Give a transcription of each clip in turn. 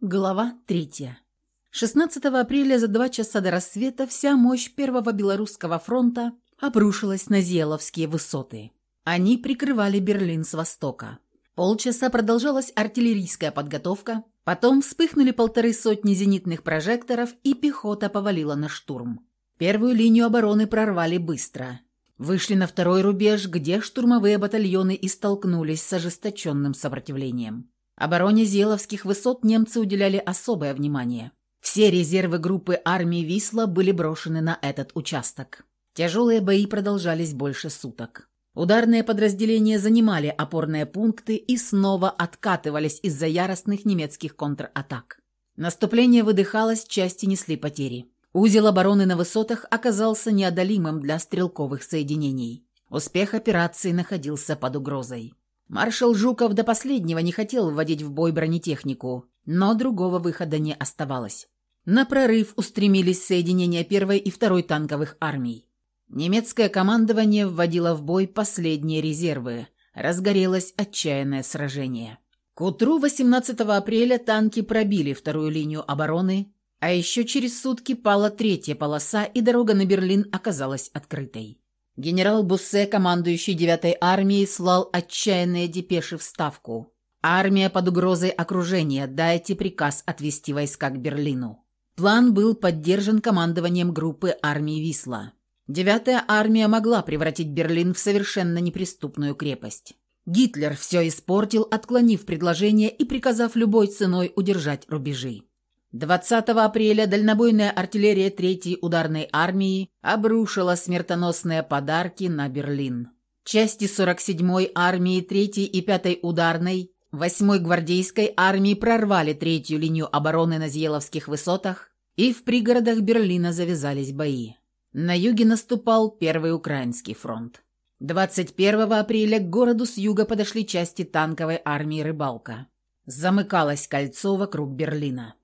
Глава третья. 16 апреля за два часа до рассвета вся мощь Первого Белорусского фронта обрушилась на Зеловские высоты. Они прикрывали Берлин с востока. Полчаса продолжалась артиллерийская подготовка, потом вспыхнули полторы сотни зенитных прожекторов, и пехота повалила на штурм. Первую линию обороны прорвали быстро. Вышли на второй рубеж, где штурмовые батальоны и столкнулись с ожесточенным сопротивлением. Обороне Зеловских высот немцы уделяли особое внимание. Все резервы группы армии «Висла» были брошены на этот участок. Тяжелые бои продолжались больше суток. Ударные подразделения занимали опорные пункты и снова откатывались из-за яростных немецких контратак. Наступление выдыхалось, части несли потери. Узел обороны на высотах оказался неодолимым для стрелковых соединений. Успех операции находился под угрозой. Маршал Жуков до последнего не хотел вводить в бой бронетехнику, но другого выхода не оставалось. На прорыв устремились соединения первой и второй танковых армий. Немецкое командование вводило в бой последние резервы. Разгорелось отчаянное сражение. К утру 18 апреля танки пробили вторую линию обороны, а еще через сутки пала третья полоса, и дорога на Берлин оказалась открытой. Генерал Буссе, командующий 9-й армией, слал отчаянные депеши в Ставку. «Армия под угрозой окружения. Дайте приказ отвести войска к Берлину». План был поддержан командованием группы армии «Висла». Девятая армия могла превратить Берлин в совершенно неприступную крепость. Гитлер все испортил, отклонив предложение и приказав любой ценой удержать рубежи. 20 апреля дальнобойная артиллерия Третьей ударной армии обрушила смертоносные подарки на Берлин. Части 47-й армии Третьей и Пятой ударной, 8-й гвардейской армии прорвали третью линию обороны на Зьеловских высотах, и в пригородах Берлина завязались бои. На юге наступал Первый Украинский фронт. 21 апреля к городу с юга подошли части танковой армии «Рыбалка». Замыкалось кольцо вокруг Берлина.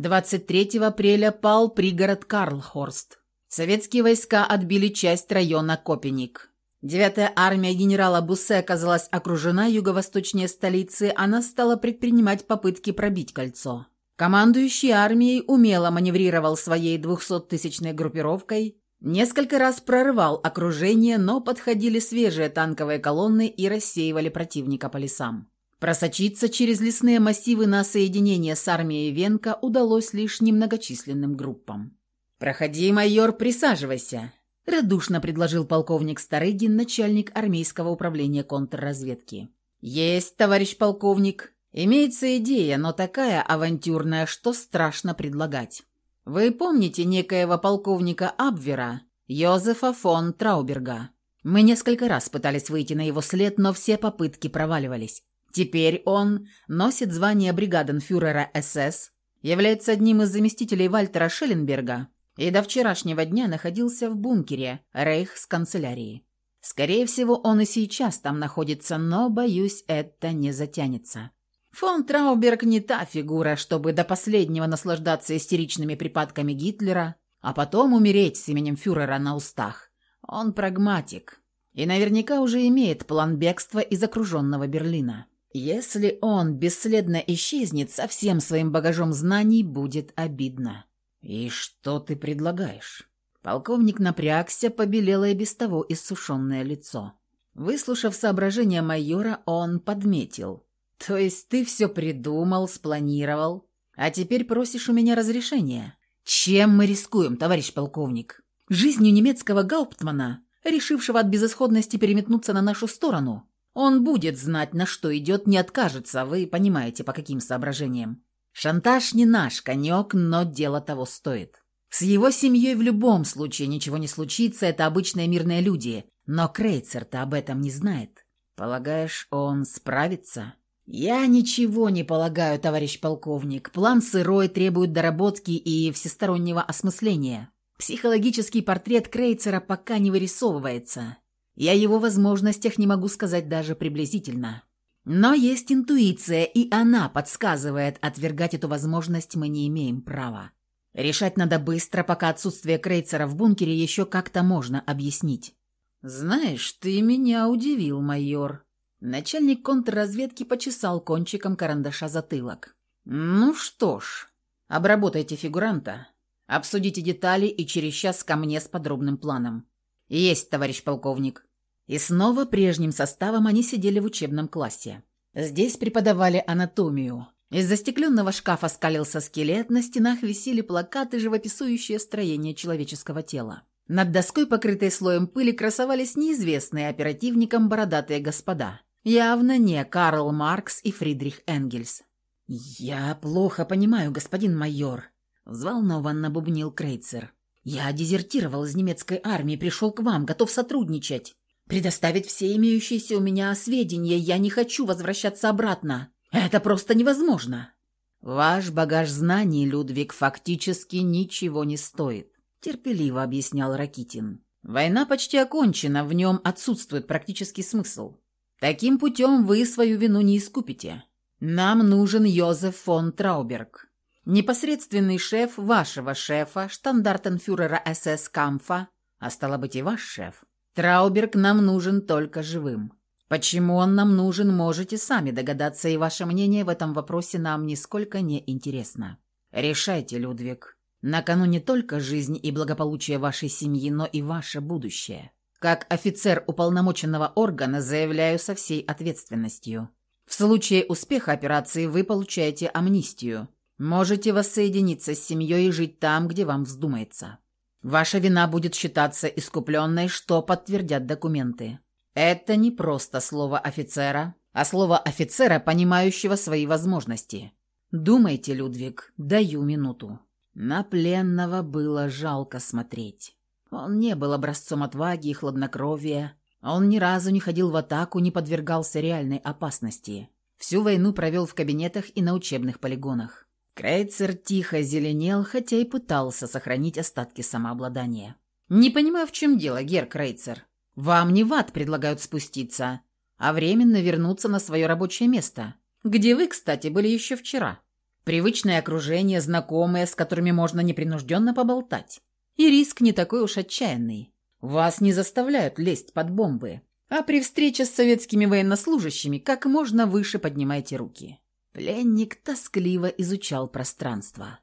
23 апреля пал пригород Карлхорст. Советские войска отбили часть района Копеник. Девятая армия генерала Буссе оказалась окружена юго-восточнее столицы, она стала предпринимать попытки пробить кольцо. Командующий армией умело маневрировал своей 200-тысячной группировкой, несколько раз прорывал окружение, но подходили свежие танковые колонны и рассеивали противника по лесам. Просочиться через лесные массивы на соединение с армией Венка удалось лишь немногочисленным группам. «Проходи, майор, присаживайся», – радушно предложил полковник Старыгин, начальник армейского управления контрразведки. «Есть, товарищ полковник. Имеется идея, но такая авантюрная, что страшно предлагать. Вы помните некоего полковника Абвера, Йозефа фон Трауберга? Мы несколько раз пытались выйти на его след, но все попытки проваливались. Теперь он носит звание бригаденфюрера СС, является одним из заместителей Вальтера Шелленберга и до вчерашнего дня находился в бункере Рейхсканцелярии. Скорее всего, он и сейчас там находится, но, боюсь, это не затянется. Фон Трауберг не та фигура, чтобы до последнего наслаждаться истеричными припадками Гитлера, а потом умереть с именем фюрера на устах. Он прагматик и наверняка уже имеет план бегства из окруженного Берлина. Если он бесследно исчезнет со всем своим багажом знаний, будет обидно. «И что ты предлагаешь?» Полковник напрягся, побелело и без того иссушенное лицо. Выслушав соображения майора, он подметил. «То есть ты все придумал, спланировал, а теперь просишь у меня разрешения? Чем мы рискуем, товарищ полковник? Жизнью немецкого гауптмана, решившего от безысходности переметнуться на нашу сторону?» Он будет знать, на что идет, не откажется, вы понимаете, по каким соображениям. Шантаж не наш конек, но дело того стоит. С его семьей в любом случае ничего не случится, это обычные мирные люди, но Крейцер-то об этом не знает. Полагаешь, он справится? Я ничего не полагаю, товарищ полковник. План сырой требует доработки и всестороннего осмысления. Психологический портрет Крейцера пока не вырисовывается. Я его возможностях не могу сказать даже приблизительно. Но есть интуиция, и она подсказывает, отвергать эту возможность мы не имеем права. Решать надо быстро, пока отсутствие Крейцера в бункере еще как-то можно объяснить. «Знаешь, ты меня удивил, майор». Начальник контрразведки почесал кончиком карандаша затылок. «Ну что ж, обработайте фигуранта, обсудите детали и через час ко мне с подробным планом». «Есть, товарищ полковник». И снова прежним составом они сидели в учебном классе. Здесь преподавали анатомию. Из застекленного шкафа скалился скелет, на стенах висели плакаты, живописующие строение человеческого тела. Над доской, покрытой слоем пыли, красовались неизвестные оперативникам бородатые господа. Явно не Карл Маркс и Фридрих Энгельс. «Я плохо понимаю, господин майор», — взволнованно бубнил Крейцер. «Я дезертировал из немецкой армии, пришел к вам, готов сотрудничать. Предоставить все имеющиеся у меня сведения, я не хочу возвращаться обратно. Это просто невозможно». «Ваш багаж знаний, Людвиг, фактически ничего не стоит», — терпеливо объяснял Ракитин. «Война почти окончена, в нем отсутствует практический смысл. Таким путем вы свою вину не искупите. Нам нужен Йозеф фон Трауберг, непосредственный шеф вашего шефа, штандартенфюрера СС Камфа, а стало быть и ваш шеф. Трауберг нам нужен только живым. Почему он нам нужен, можете сами догадаться, и ваше мнение в этом вопросе нам нисколько не интересно. Решайте, Людвиг. На кону не только жизнь и благополучие вашей семьи, но и ваше будущее. Как офицер уполномоченного органа заявляю со всей ответственностью. В случае успеха операции вы получаете амнистию. Можете воссоединиться с семьей и жить там, где вам вздумается. Ваша вина будет считаться искупленной, что подтвердят документы. Это не просто слово офицера, а слово офицера, понимающего свои возможности. Думайте, Людвиг, даю минуту. На пленного было жалко смотреть. Он не был образцом отваги и хладнокровия, он ни разу не ходил в атаку, не подвергался реальной опасности. Всю войну провел в кабинетах и на учебных полигонах. Крейцер тихо зеленел, хотя и пытался сохранить остатки самообладания. «Не понимаю, в чем дело, Гер Крейцер. Вам не в ад предлагают спуститься, а временно вернуться на свое рабочее место, где вы, кстати, были еще вчера. Привычное окружение, знакомые, с которыми можно непринужденно поболтать. И риск не такой уж отчаянный. Вас не заставляют лезть под бомбы. А при встрече с советскими военнослужащими как можно выше поднимайте руки. Пленник тоскливо изучал пространство.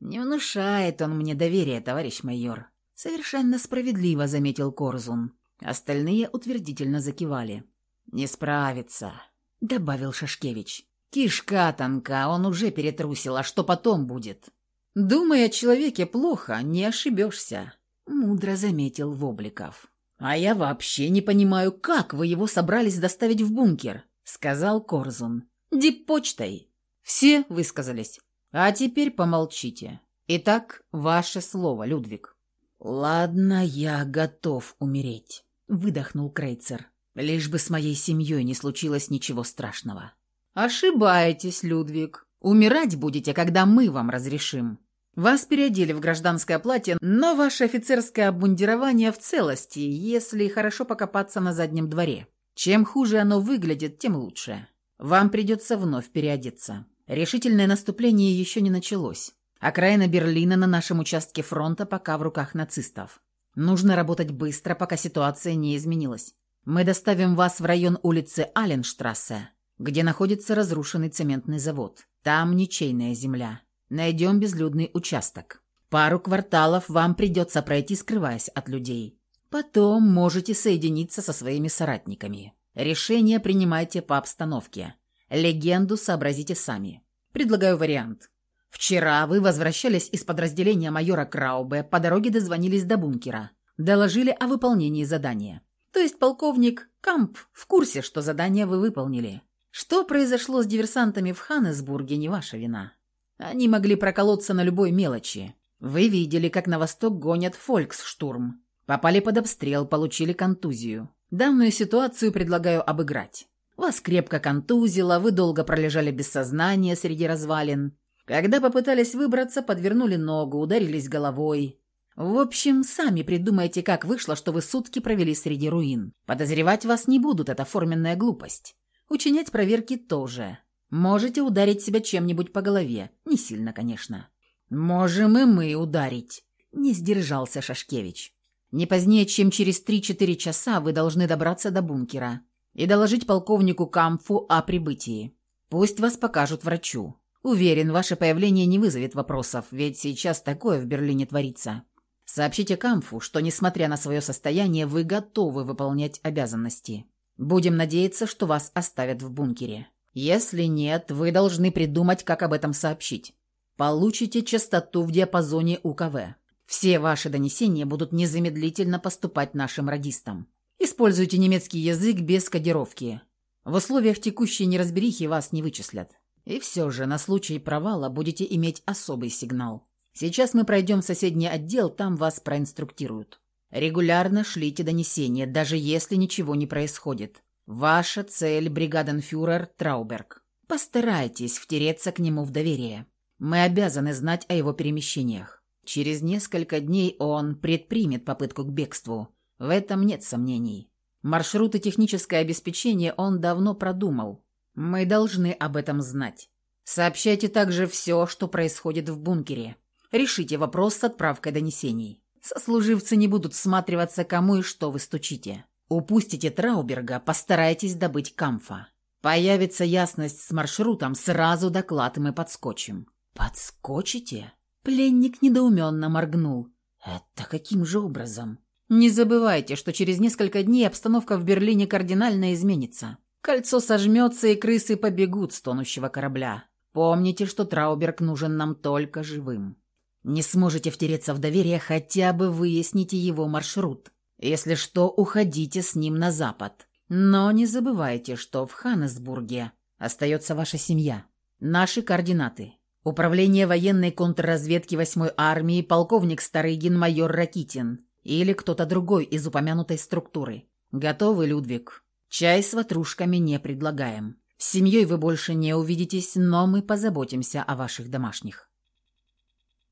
«Не внушает он мне доверия, товарищ майор», — совершенно справедливо заметил Корзун. Остальные утвердительно закивали. «Не справится», — добавил Шашкевич. «Кишка тонка, он уже перетрусил, а что потом будет?» «Думая о человеке плохо, не ошибешься», — мудро заметил Вобликов. «А я вообще не понимаю, как вы его собрались доставить в бункер», — сказал Корзун. «Диппочтой». Все высказались. «А теперь помолчите. Итак, ваше слово, Людвиг». «Ладно, я готов умереть», — выдохнул Крейцер. «Лишь бы с моей семьей не случилось ничего страшного». «Ошибаетесь, Людвиг. Умирать будете, когда мы вам разрешим. Вас переодели в гражданское платье, но ваше офицерское обмундирование в целости, если хорошо покопаться на заднем дворе. Чем хуже оно выглядит, тем лучше. Вам придется вновь переодеться. Решительное наступление еще не началось. Окраина Берлина на нашем участке фронта пока в руках нацистов. Нужно работать быстро, пока ситуация не изменилась. Мы доставим вас в район улицы Аленштрассе, где находится разрушенный цементный завод. Там ничейная земля. Найдем безлюдный участок. Пару кварталов вам придется пройти, скрываясь от людей. Потом можете соединиться со своими соратниками. Решение принимайте по обстановке. Легенду сообразите сами. Предлагаю вариант. Вчера вы возвращались из подразделения майора Краубе, по дороге дозвонились до бункера. Доложили о выполнении задания. То есть полковник Камп в курсе, что задание вы выполнили. Что произошло с диверсантами в Ханнесбурге, не ваша вина. Они могли проколоться на любой мелочи. Вы видели, как на восток гонят «Фольксштурм». Попали под обстрел, получили контузию. Данную ситуацию предлагаю обыграть. Вас крепко контузило, вы долго пролежали без сознания среди развалин. Когда попытались выбраться, подвернули ногу, ударились головой. В общем, сами придумайте, как вышло, что вы сутки провели среди руин. Подозревать вас не будут, это форменная глупость. Учинять проверки тоже. Можете ударить себя чем-нибудь по голове. Не сильно, конечно. Можем и мы ударить. Не сдержался Шашкевич. Не позднее, чем через 3-4 часа вы должны добраться до бункера и доложить полковнику Камфу о прибытии. Пусть вас покажут врачу. Уверен, ваше появление не вызовет вопросов, ведь сейчас такое в Берлине творится. Сообщите Камфу, что, несмотря на свое состояние, вы готовы выполнять обязанности. Будем надеяться, что вас оставят в бункере. Если нет, вы должны придумать, как об этом сообщить. Получите частоту в диапазоне УКВ. Все ваши донесения будут незамедлительно поступать нашим радистам. Используйте немецкий язык без кодировки. В условиях текущей неразберихи вас не вычислят. И все же на случай провала будете иметь особый сигнал. Сейчас мы пройдем в соседний отдел, там вас проинструктируют. Регулярно шлите донесения, даже если ничего не происходит. Ваша цель – бригаденфюрер Трауберг. Постарайтесь втереться к нему в доверие. Мы обязаны знать о его перемещениях. Через несколько дней он предпримет попытку к бегству. В этом нет сомнений. Маршрут и техническое обеспечение он давно продумал. Мы должны об этом знать. Сообщайте также все, что происходит в бункере. Решите вопрос с отправкой донесений. Сослуживцы не будут всматриваться, кому и что вы стучите. Упустите Трауберга, постарайтесь добыть камфа. Появится ясность с маршрутом, сразу доклад мы подскочим. Подскочите? Пленник недоуменно моргнул. Это каким же образом? Не забывайте, что через несколько дней обстановка в Берлине кардинально изменится. Кольцо сожмется, и крысы побегут с тонущего корабля. Помните, что Трауберг нужен нам только живым. Не сможете втереться в доверие, хотя бы выясните его маршрут. Если что, уходите с ним на запад. Но не забывайте, что в Ханнесбурге остается ваша семья. Наши координаты. Управление военной контрразведки 8-й армии, полковник Старыгин, майор Ракитин. Или кто-то другой из упомянутой структуры. Готовы, Людвиг? Чай с ватрушками не предлагаем. С семьей вы больше не увидитесь, но мы позаботимся о ваших домашних.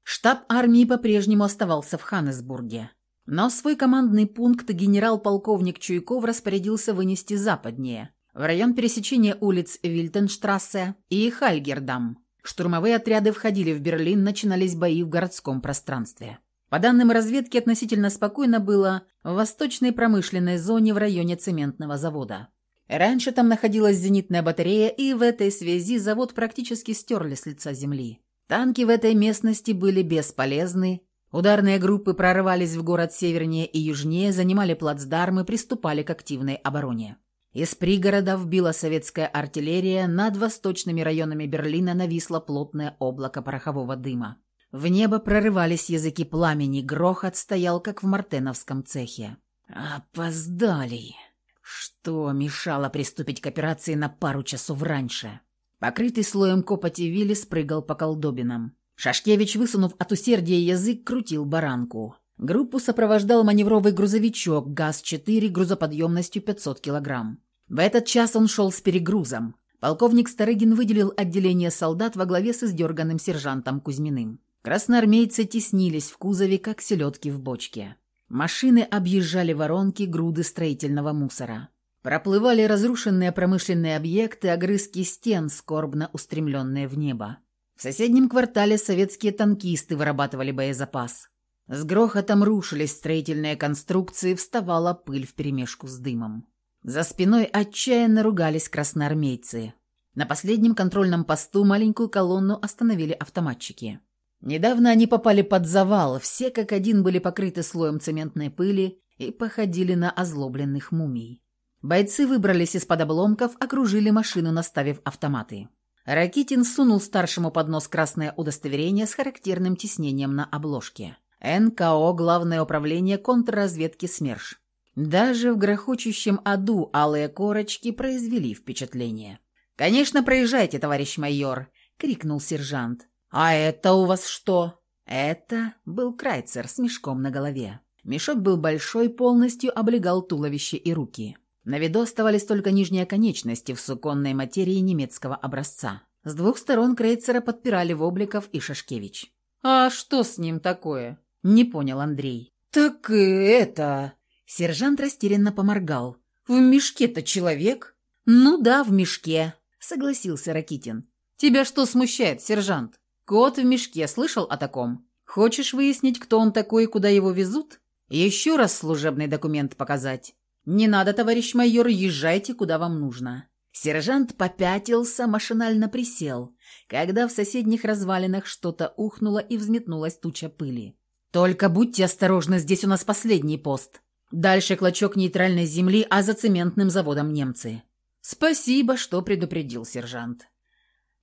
Штаб армии по-прежнему оставался в Ханнесбурге. Но свой командный пункт генерал-полковник Чуйков распорядился вынести западнее, в район пересечения улиц Вильтенштрассе и Хальгердам. Штурмовые отряды входили в Берлин, начинались бои в городском пространстве. По данным разведки, относительно спокойно было в восточной промышленной зоне в районе цементного завода. Раньше там находилась зенитная батарея, и в этой связи завод практически стерли с лица земли. Танки в этой местности были бесполезны, ударные группы прорывались в город севернее и южнее, занимали плацдармы, приступали к активной обороне. Из пригородов била советская артиллерия, над восточными районами Берлина нависло плотное облако порохового дыма. В небо прорывались языки пламени, грохот стоял, как в мартеновском цехе. Опоздали. Что мешало приступить к операции на пару часов раньше? Покрытый слоем копоти Вилли спрыгал по колдобинам. Шашкевич, высунув от усердия язык, крутил баранку. Группу сопровождал маневровый грузовичок ГАЗ-4 грузоподъемностью 500 килограмм. В этот час он шел с перегрузом. Полковник Старыгин выделил отделение солдат во главе с издерганным сержантом Кузьминым. Красноармейцы теснились в кузове, как селедки в бочке. Машины объезжали воронки, груды строительного мусора. Проплывали разрушенные промышленные объекты, огрызки стен, скорбно устремленные в небо. В соседнем квартале советские танкисты вырабатывали боезапас. С грохотом рушились строительные конструкции, вставала пыль вперемешку с дымом. За спиной отчаянно ругались красноармейцы. На последнем контрольном посту маленькую колонну остановили автоматчики. Недавно они попали под завал, все как один были покрыты слоем цементной пыли и походили на озлобленных мумий. Бойцы выбрались из-под обломков, окружили машину, наставив автоматы. Ракитин сунул старшему под нос красное удостоверение с характерным тиснением на обложке. НКО Главное управление контрразведки СМЕРШ. Даже в грохочущем аду алые корочки произвели впечатление. «Конечно, проезжайте, товарищ майор!» — крикнул сержант. «А это у вас что?» Это был Крайцер с мешком на голове. Мешок был большой, полностью облегал туловище и руки. На виду оставались только нижние конечности в суконной материи немецкого образца. С двух сторон Крейцера подпирали Вобликов и Шашкевич. «А что с ним такое?» – не понял Андрей. «Так это...» Сержант растерянно поморгал. «В мешке-то человек?» «Ну да, в мешке», – согласился Ракитин. «Тебя что смущает, сержант?» Кот в мешке, слышал о таком? Хочешь выяснить, кто он такой и куда его везут? Еще раз служебный документ показать. Не надо, товарищ майор, езжайте, куда вам нужно. Сержант попятился, машинально присел, когда в соседних развалинах что-то ухнуло и взметнулась туча пыли. «Только будьте осторожны, здесь у нас последний пост. Дальше клочок нейтральной земли, а за цементным заводом немцы». «Спасибо, что предупредил сержант».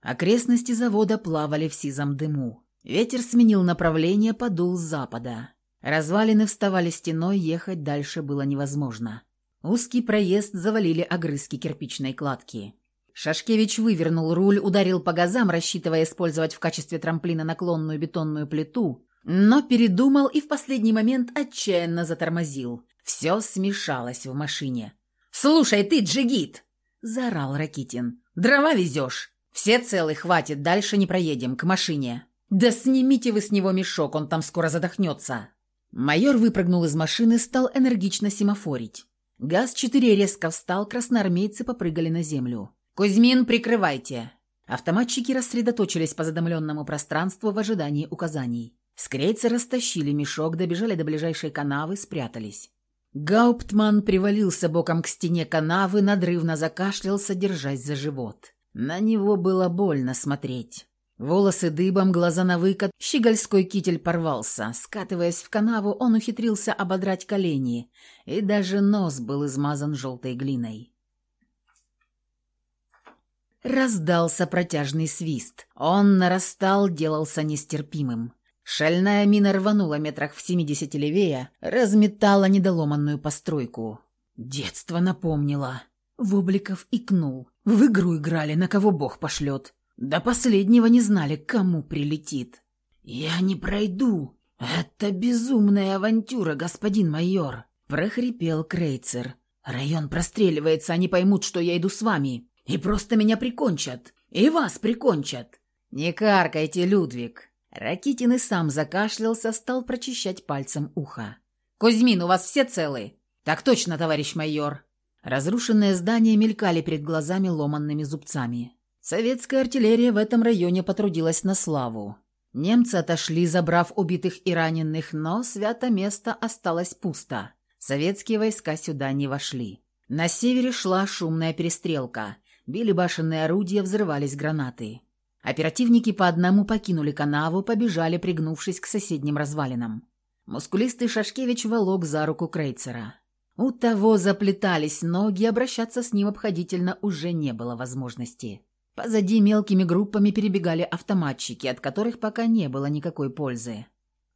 Окрестности завода плавали в сизом дыму. Ветер сменил направление, подул с запада. Развалины вставали стеной, ехать дальше было невозможно. Узкий проезд завалили огрызки кирпичной кладки. Шашкевич вывернул руль, ударил по газам, рассчитывая использовать в качестве трамплина наклонную бетонную плиту, но передумал и в последний момент отчаянно затормозил. Все смешалось в машине. «Слушай ты, джигит!» – заорал Ракитин. «Дрова везешь? Все целы, хватит, дальше не проедем, к машине». «Да снимите вы с него мешок, он там скоро задохнется». Майор выпрыгнул из машины, стал энергично семафорить. ГАЗ-4 резко встал, красноармейцы попрыгали на землю. «Кузьмин, прикрывайте!» Автоматчики рассредоточились по задымленному пространству в ожидании указаний. Скрейцы растащили мешок, добежали до ближайшей канавы, спрятались. Гауптман привалился боком к стене канавы, надрывно закашлялся, держась за живот. На него было больно смотреть. Волосы дыбом, глаза на выкат, щегольской китель порвался. Скатываясь в канаву, он ухитрился ободрать колени, и даже нос был измазан желтой глиной. Раздался протяжный свист. Он нарастал, делался нестерпимым. Шальная мина рванула метрах в семидесяти левее, разметала недоломанную постройку. Детство напомнило. Вобликов икнул. В игру играли, на кого бог пошлет. До последнего не знали, кому прилетит. «Я не пройду. Это безумная авантюра, господин майор», — прохрипел Крейцер. «Район простреливается, они поймут, что я иду с вами, и просто меня прикончат. И вас прикончат». «Не каркайте, Людвиг». Ракитин и сам закашлялся, стал прочищать пальцем ухо. «Кузьмин, у вас все целы?» «Так точно, товарищ майор». Разрушенные здания мелькали перед глазами ломанными зубцами. Советская артиллерия в этом районе потрудилась на славу. Немцы отошли, забрав убитых и раненых, но свято место осталось пусто. Советские войска сюда не вошли. На севере шла шумная перестрелка. Били башенные орудия, взрывались гранаты. Оперативники по одному покинули канаву, побежали, пригнувшись к соседним развалинам. Мускулистый Шашкевич волок за руку Крейцера. У того заплетались ноги, обращаться с ним обходительно уже не было возможности. Позади мелкими группами перебегали автоматчики, от которых пока не было никакой пользы.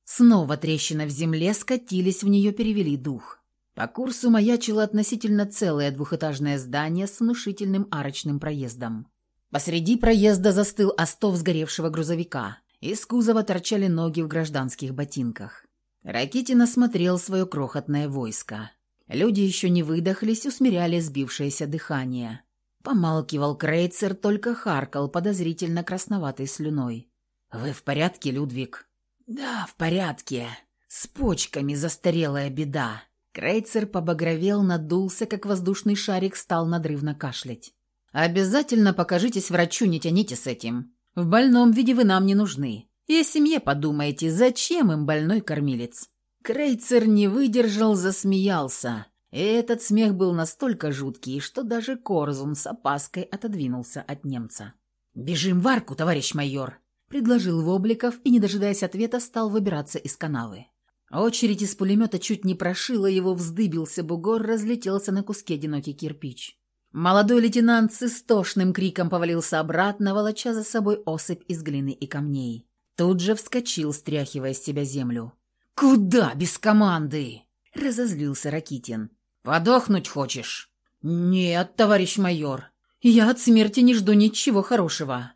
Снова трещина в земле, скатились в нее, перевели дух. По курсу маячило относительно целое двухэтажное здание с внушительным арочным проездом. Посреди проезда застыл остов сгоревшего грузовика. Из кузова торчали ноги в гражданских ботинках. Ракитин осмотрел свое крохотное войско. Люди еще не выдохлись, усмиряли сбившееся дыхание. Помалкивал Крейцер, только харкал подозрительно красноватой слюной. «Вы в порядке, Людвиг?» «Да, в порядке. С почками застарелая беда». Крейцер побагровел, надулся, как воздушный шарик, стал надрывно кашлять. «Обязательно покажитесь врачу, не тяните с этим. В больном виде вы нам не нужны. И о семье подумайте, зачем им больной кормилец?» Крейцер не выдержал, засмеялся. И этот смех был настолько жуткий, что даже Корзун с опаской отодвинулся от немца. «Бежим в арку, товарищ майор!» – предложил Вобликов и, не дожидаясь ответа, стал выбираться из канавы. Очередь из пулемета чуть не прошила его, вздыбился бугор, разлетелся на куски одинокий кирпич. Молодой лейтенант с истошным криком повалился обратно, волоча за собой осыпь из глины и камней. Тут же вскочил, стряхивая с себя землю. «Куда без команды?» – разозлился Ракитин. «Подохнуть хочешь?» «Нет, товарищ майор, я от смерти не жду ничего хорошего».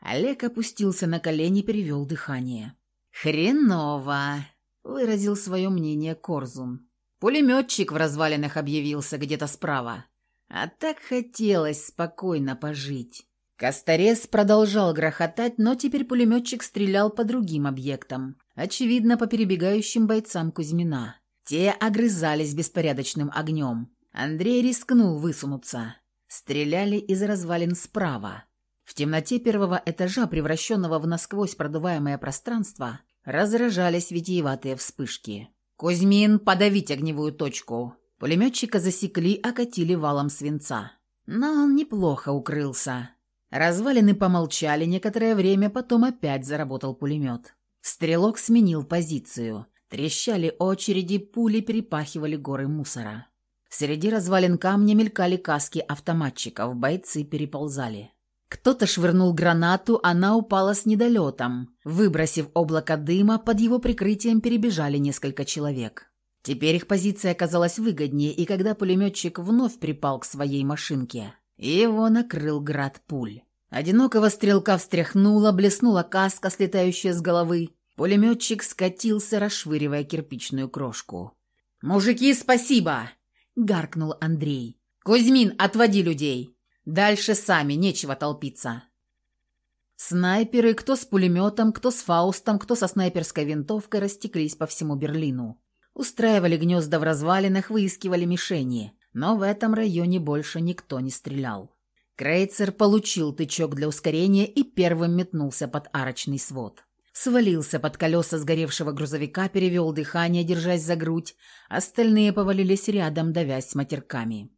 Олег опустился на колени, перевел дыхание. «Хреново», — выразил свое мнение Корзун. «Пулеметчик в развалинах объявился где-то справа. А так хотелось спокойно пожить». Косторез продолжал грохотать, но теперь пулеметчик стрелял по другим объектам, очевидно, по перебегающим бойцам Кузьмина. Те огрызались беспорядочным огнем. Андрей рискнул высунуться. Стреляли из развалин справа. В темноте первого этажа, превращенного в насквозь продуваемое пространство, разражались витиеватые вспышки. «Кузьмин, подавить огневую точку!» Пулеметчика засекли, окатили валом свинца. Но он неплохо укрылся. Развалины помолчали некоторое время, потом опять заработал пулемет. Стрелок сменил позицию. Трещали очереди, пули перепахивали горы мусора. Среди развалин камня мелькали каски автоматчиков, бойцы переползали. Кто-то швырнул гранату, она упала с недолетом. Выбросив облако дыма, под его прикрытием перебежали несколько человек. Теперь их позиция оказалась выгоднее, и когда пулеметчик вновь припал к своей машинке, его накрыл град пуль. Одинокого стрелка встряхнула, блеснула каска, слетающая с головы. Пулеметчик скатился, расшвыривая кирпичную крошку. «Мужики, спасибо!» — гаркнул Андрей. «Кузьмин, отводи людей! Дальше сами, нечего толпиться!» Снайперы, кто с пулеметом, кто с фаустом, кто со снайперской винтовкой, растеклись по всему Берлину. Устраивали гнезда в развалинах, выискивали мишени. Но в этом районе больше никто не стрелял. Крейцер получил тычок для ускорения и первым метнулся под арочный свод. Свалился под колеса сгоревшего грузовика, перевел дыхание, держась за грудь. Остальные повалились рядом, давясь матерками.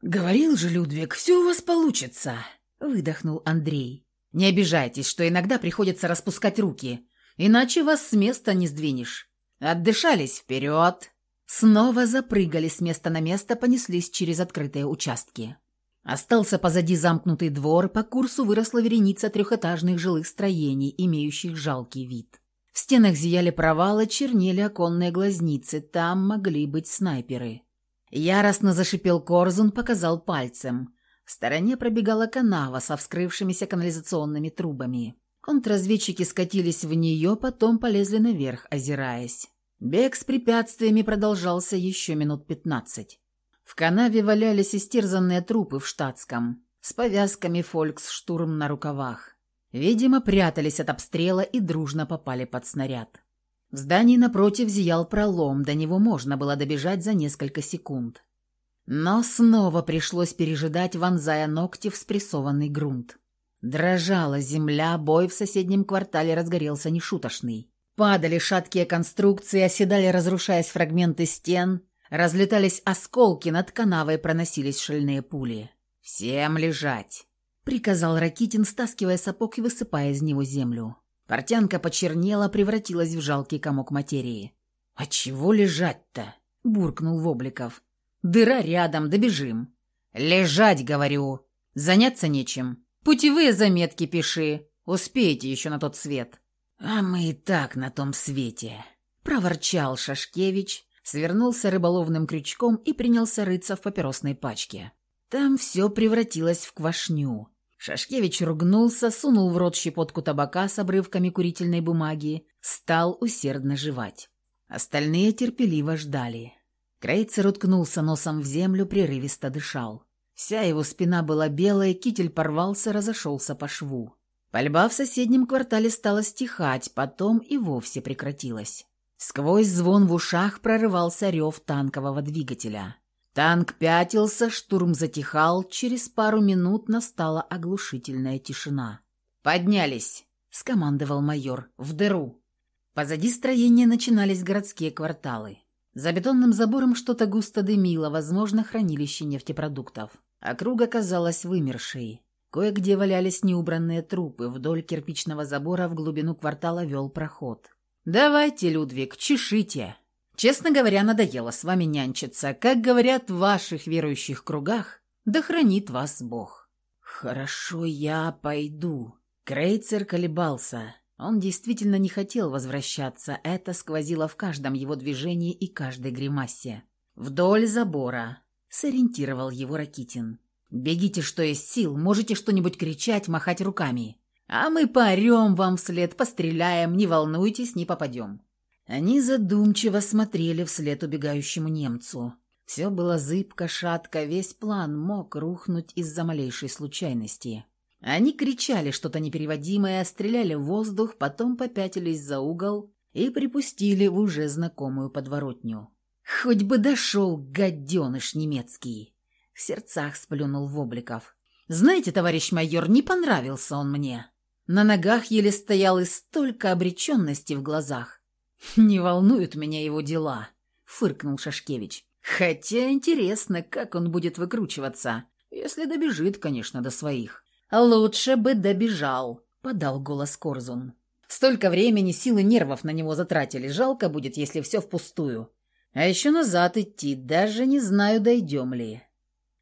«Говорил же, Людвиг, все у вас получится!» — выдохнул Андрей. «Не обижайтесь, что иногда приходится распускать руки, иначе вас с места не сдвинешь. Отдышались вперед!» Снова запрыгали с места на место, понеслись через открытые участки. Остался позади замкнутый двор, по курсу выросла вереница трехэтажных жилых строений, имеющих жалкий вид. В стенах зияли провалы, чернели оконные глазницы, там могли быть снайперы. Яростно зашипел Корзун, показал пальцем. В стороне пробегала канава со вскрывшимися канализационными трубами. Контрразведчики скатились в нее, потом полезли наверх, озираясь. Бег с препятствиями продолжался еще минут пятнадцать. В канаве валялись истерзанные трупы в штатском, с повязками «Фольксштурм» на рукавах. Видимо, прятались от обстрела и дружно попали под снаряд. В здании напротив зиял пролом, до него можно было добежать за несколько секунд. Но снова пришлось пережидать, вонзая ногти в спрессованный грунт. Дрожала земля, бой в соседнем квартале разгорелся нешуточный. Падали шаткие конструкции, оседали, разрушаясь фрагменты стен, разлетались осколки, над канавой проносились шальные пули. «Всем лежать!» — приказал Ракитин, стаскивая сапог и высыпая из него землю. Портянка почернела, превратилась в жалкий комок материи. «А чего лежать-то?» — буркнул Вобликов. «Дыра рядом, добежим». «Лежать, говорю. Заняться нечем. Путевые заметки пиши. Успеете еще на тот свет». «А мы и так на том свете», — проворчал Шашкевич, свернулся рыболовным крючком и принялся рыться в папиросной пачке. Там все превратилось в квашню. Шашкевич ругнулся, сунул в рот щепотку табака с обрывками курительной бумаги, стал усердно жевать. Остальные терпеливо ждали. Крейцер уткнулся носом в землю, прерывисто дышал. Вся его спина была белая, китель порвался, разошелся по шву. Пальба в соседнем квартале стала стихать, потом и вовсе прекратилась. Сквозь звон в ушах прорывался рев танкового двигателя. Танк пятился, штурм затихал, через пару минут настала оглушительная тишина. «Поднялись!» — скомандовал майор. «В дыру!» Позади строения начинались городские кварталы. За бетонным забором что-то густо дымило, возможно, хранилище нефтепродуктов. Округа казалась вымершей. Кое-где валялись неубранные трупы, вдоль кирпичного забора в глубину квартала вел проход. «Давайте, Людвиг, чешите!» Честно говоря, надоело с вами нянчиться. Как говорят в ваших верующих кругах, да хранит вас Бог. Хорошо, я пойду. Крейцер колебался. Он действительно не хотел возвращаться. Это сквозило в каждом его движении и каждой гримасе. Вдоль забора. Сориентировал его Ракитин. «Бегите, что есть сил, можете что-нибудь кричать, махать руками. А мы поорем вам вслед, постреляем, не волнуйтесь, не попадем». Они задумчиво смотрели вслед убегающему немцу. Все было зыбко, шатко, весь план мог рухнуть из-за малейшей случайности. Они кричали что-то непереводимое, стреляли в воздух, потом попятились за угол и припустили в уже знакомую подворотню. «Хоть бы дошел, гаденыш немецкий!» В сердцах сплюнул Вобликов. «Знаете, товарищ майор, не понравился он мне. На ногах еле стоял и столько обреченности в глазах. «Не волнуют меня его дела», — фыркнул Шашкевич. «Хотя интересно, как он будет выкручиваться. Если добежит, конечно, до своих. «Лучше бы добежал», — подал голос Корзун. «Столько времени, сил и нервов на него затратили. Жалко будет, если все впустую. А еще назад идти, даже не знаю, дойдем ли».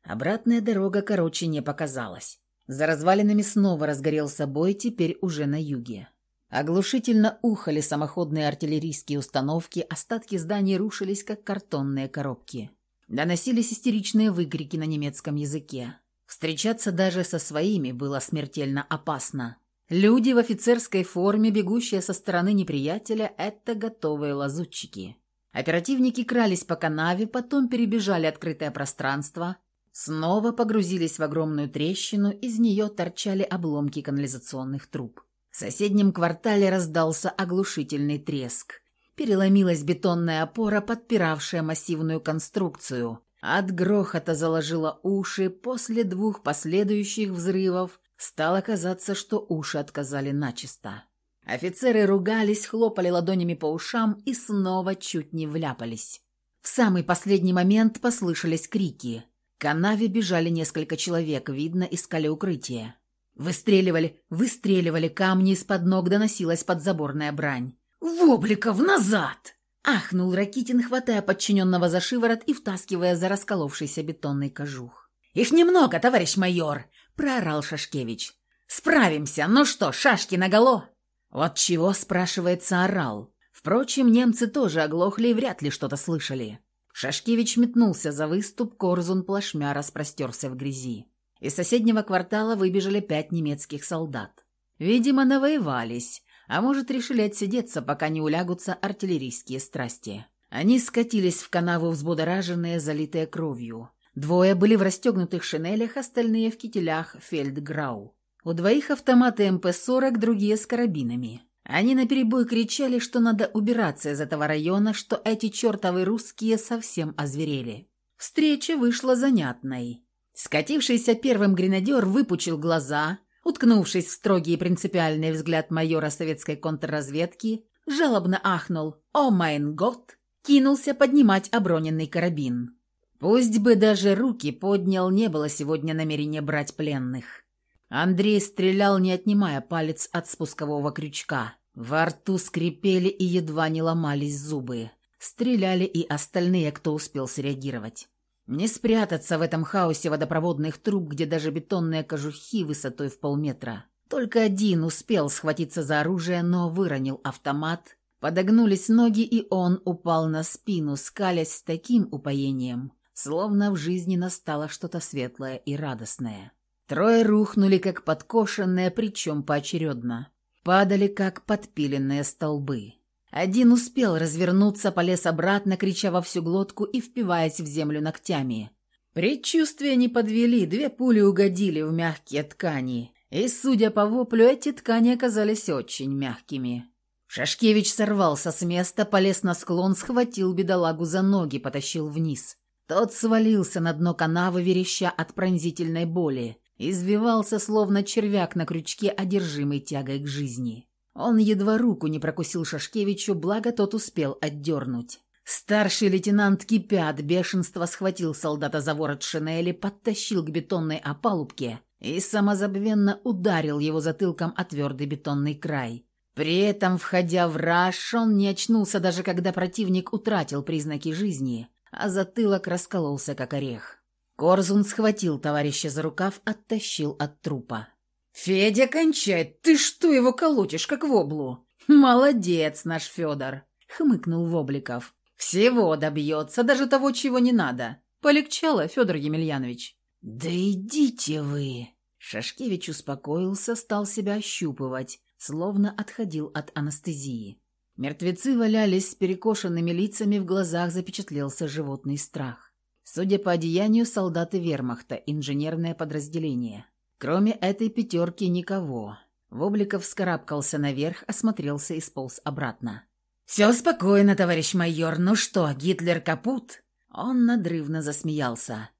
Обратная дорога короче не показалась. За развалинами снова разгорелся бой, теперь уже на юге. Оглушительно ухали самоходные артиллерийские установки, остатки зданий рушились, как картонные коробки. Доносились истеричные выкрики на немецком языке. Встречаться даже со своими было смертельно опасно. Люди в офицерской форме, бегущие со стороны неприятеля, это готовые лазутчики. Оперативники крались по канаве, потом перебежали открытое пространство, снова погрузились в огромную трещину, из нее торчали обломки канализационных труб. В соседнем квартале раздался оглушительный треск. Переломилась бетонная опора, подпиравшая массивную конструкцию. От грохота заложило уши, после двух последующих взрывов стало казаться, что уши отказали начисто. Офицеры ругались, хлопали ладонями по ушам и снова чуть не вляпались. В самый последний момент послышались крики. К канаве бежали несколько человек, видно, искали укрытие. Выстреливали, выстреливали камни из-под ног, доносилась подзаборная брань. «Вобликов, назад!» Ахнул Ракитин, хватая подчиненного за шиворот и втаскивая за расколовшийся бетонный кожух. «Их немного, товарищ майор!» – проорал Шашкевич. «Справимся! Ну что, шашки наголо!» «Вот чего?» – спрашивается, орал. Впрочем, немцы тоже оглохли и вряд ли что-то слышали. Шашкевич метнулся за выступ, Корзун плашмя распростерся в грязи. Из соседнего квартала выбежали пять немецких солдат. Видимо, навоевались, а может, решили отсидеться, пока не улягутся артиллерийские страсти. Они скатились в канаву взбудораженные, залитые кровью. Двое были в расстегнутых шинелях, остальные в кителях фельдграу. У двоих автоматы МП-40, другие с карабинами. Они наперебой кричали, что надо убираться из этого района, что эти чертовы русские совсем озверели. Встреча вышла занятной. Скатившийся первым гренадер выпучил глаза, уткнувшись в строгий и принципиальный взгляд майора советской контрразведки, жалобно ахнул «О майн год!» кинулся поднимать оброненный карабин. Пусть бы даже руки поднял, не было сегодня намерения брать пленных. Андрей стрелял, не отнимая палец от спускового крючка. Во рту скрипели и едва не ломались зубы. Стреляли и остальные, кто успел среагировать. Не спрятаться в этом хаосе водопроводных труб, где даже бетонные кожухи высотой в полметра. Только один успел схватиться за оружие, но выронил автомат. Подогнулись ноги, и он упал на спину, скалясь с таким упоением, словно в жизни настало что-то светлое и радостное. Трое рухнули, как подкошенные, причем поочередно. Падали, как подпиленные столбы. Один успел развернуться, полез обратно, крича во всю глотку и впиваясь в землю ногтями. Предчувствия не подвели, две пули угодили в мягкие ткани. И, судя по воплю, эти ткани оказались очень мягкими. Шашкевич сорвался с места, полез на склон, схватил бедолагу за ноги, потащил вниз. Тот свалился на дно канавы, вереща от пронзительной боли. Извивался, словно червяк на крючке, одержимый тягой к жизни. Он едва руку не прокусил Шашкевичу, благо тот успел отдернуть. Старший лейтенант, кипя от бешенства, схватил солдата за ворот шинели, подтащил к бетонной опалубке и самозабвенно ударил его затылком о твердый бетонный край. При этом, входя в раш, он не очнулся даже когда противник утратил признаки жизни, а затылок раскололся как орех. Корзун схватил товарища за рукав, оттащил от трупа. «Федя кончает! Ты что его колотишь, как воблу?» «Молодец наш Федор!» — хмыкнул Вобликов. «Всего добьется, даже того, чего не надо. Полегчало, Федор Емельянович». «Да идите вы!» Шашкевич успокоился, стал себя ощупывать, словно отходил от анестезии. Мертвецы валялись с перекошенными лицами, в глазах запечатлелся животный страх. Судя по одеянию, солдаты вермахта, инженерное подразделение. Кроме этой пятерки никого. Вобликов вскарабкался наверх, осмотрелся и сполз обратно. «Все спокойно, товарищ майор. Ну что, Гитлер капут?» Он надрывно засмеялся.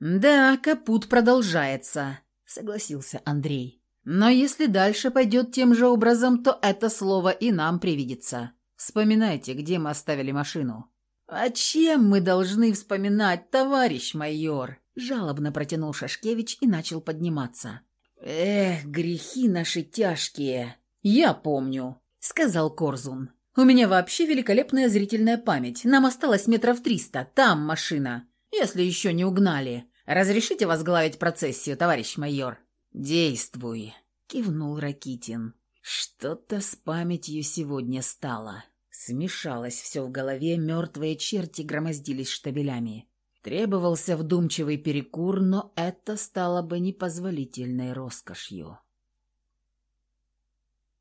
«Да, капут продолжается», — согласился Андрей. «Но если дальше пойдет тем же образом, то это слово и нам привидится. Вспоминайте, где мы оставили машину». «А чем мы должны вспоминать, товарищ майор?» Жалобно протянул Шашкевич и начал подниматься. «Эх, грехи наши тяжкие!» «Я помню», — сказал Корзун. «У меня вообще великолепная зрительная память. Нам осталось метров триста. Там машина. Если еще не угнали. Разрешите возглавить процессию, товарищ майор?» «Действуй», — кивнул Ракитин. «Что-то с памятью сегодня стало». Смешалось все в голове, мертвые черти громоздились штабелями. Требовался вдумчивый перекур, но это стало бы непозволительной роскошью.